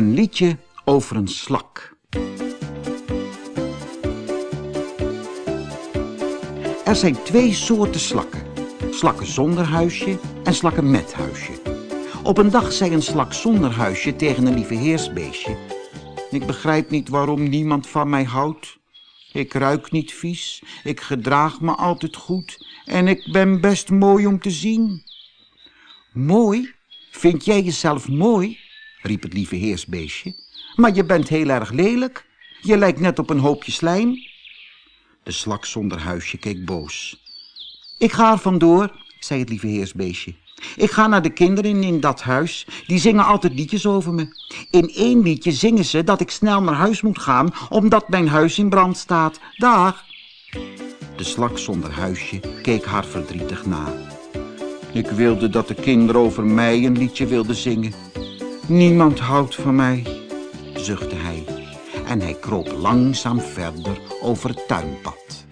Een liedje over een slak. Er zijn twee soorten slakken. Slakken zonder huisje en slakken met huisje. Op een dag zei een slak zonder huisje tegen een lieve heersbeestje. Ik begrijp niet waarom niemand van mij houdt. Ik ruik niet vies, ik gedraag me altijd goed en ik ben best mooi om te zien. Mooi? Vind jij jezelf mooi? Riep het lieve heersbeestje. Maar je bent heel erg lelijk. Je lijkt net op een hoopje slijm. De slak zonder huisje keek boos. Ik ga er vandoor, zei het lieve heersbeestje. Ik ga naar de kinderen in dat huis. Die zingen altijd liedjes over me. In één liedje zingen ze dat ik snel naar huis moet gaan, omdat mijn huis in brand staat. Dag. De slak zonder huisje keek haar verdrietig na. Ik wilde dat de kinderen over mij een liedje wilden zingen. Niemand houdt van mij, zuchtte hij. En hij kroop langzaam verder over het tuinpad.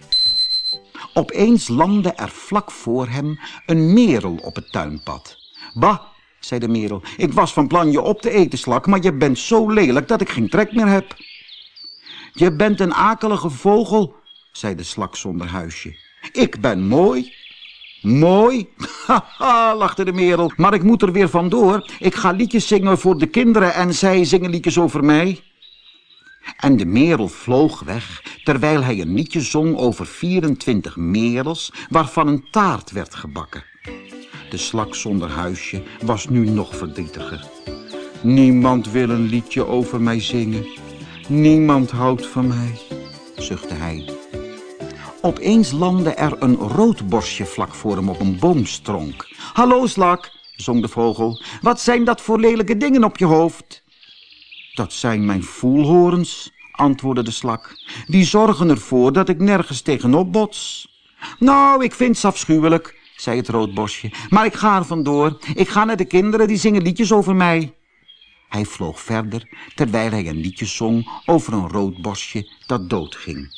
Opeens landde er vlak voor hem een merel op het tuinpad. Bah, zei de merel, ik was van plan je op te eten, slak, maar je bent zo lelijk dat ik geen trek meer heb. Je bent een akelige vogel, zei de slak zonder huisje. Ik ben mooi. Mooi? Haha, lachte de merel, maar ik moet er weer vandoor. Ik ga liedjes zingen voor de kinderen en zij zingen liedjes over mij. En de merel vloog weg, terwijl hij een liedje zong over 24 merels, waarvan een taart werd gebakken. De slak zonder huisje was nu nog verdrietiger. Niemand wil een liedje over mij zingen. Niemand houdt van mij, zuchtte hij. Opeens landde er een roodborstje vlak voor hem op een boomstronk. Hallo, slak, zong de vogel. Wat zijn dat voor lelijke dingen op je hoofd? Dat zijn mijn voelhorens, antwoordde de slak. Die zorgen ervoor dat ik nergens tegenop bots. Nou, ik vind ze afschuwelijk, zei het roodborstje. Maar ik ga er vandoor. Ik ga naar de kinderen, die zingen liedjes over mij. Hij vloog verder, terwijl hij een liedje zong over een roodborstje dat doodging.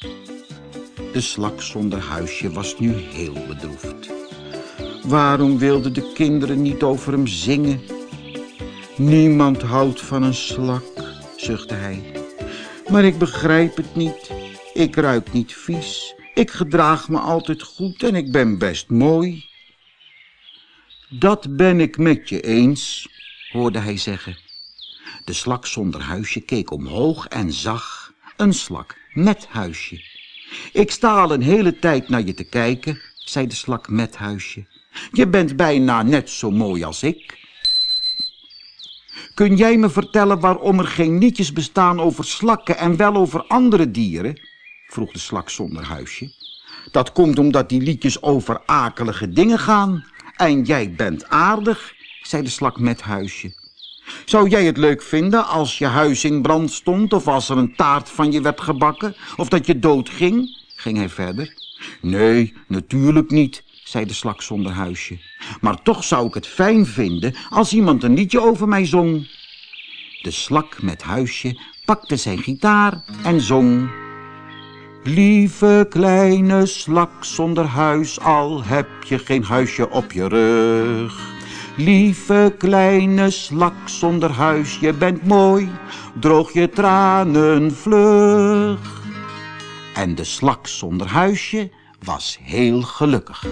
De slak zonder huisje was nu heel bedroefd. Waarom wilden de kinderen niet over hem zingen? Niemand houdt van een slak, zuchtte hij. Maar ik begrijp het niet. Ik ruik niet vies. Ik gedraag me altijd goed en ik ben best mooi. Dat ben ik met je eens, hoorde hij zeggen. De slak zonder huisje keek omhoog en zag een slak met huisje. Ik sta al een hele tijd naar je te kijken, zei de slak met huisje. Je bent bijna net zo mooi als ik. Kun jij me vertellen waarom er geen liedjes bestaan over slakken en wel over andere dieren? vroeg de slak zonder huisje. Dat komt omdat die liedjes over akelige dingen gaan. En jij bent aardig, zei de slak met huisje. Zou jij het leuk vinden als je huis in brand stond... of als er een taart van je werd gebakken... of dat je dood ging? ging hij verder. Nee, natuurlijk niet, zei de slak zonder huisje. Maar toch zou ik het fijn vinden als iemand een liedje over mij zong. De slak met huisje pakte zijn gitaar en zong... Lieve kleine slak zonder huis, al heb je geen huisje op je rug... Lieve kleine slak zonder huis, je bent mooi, droog je tranen vlug. En de slak zonder huisje was heel gelukkig.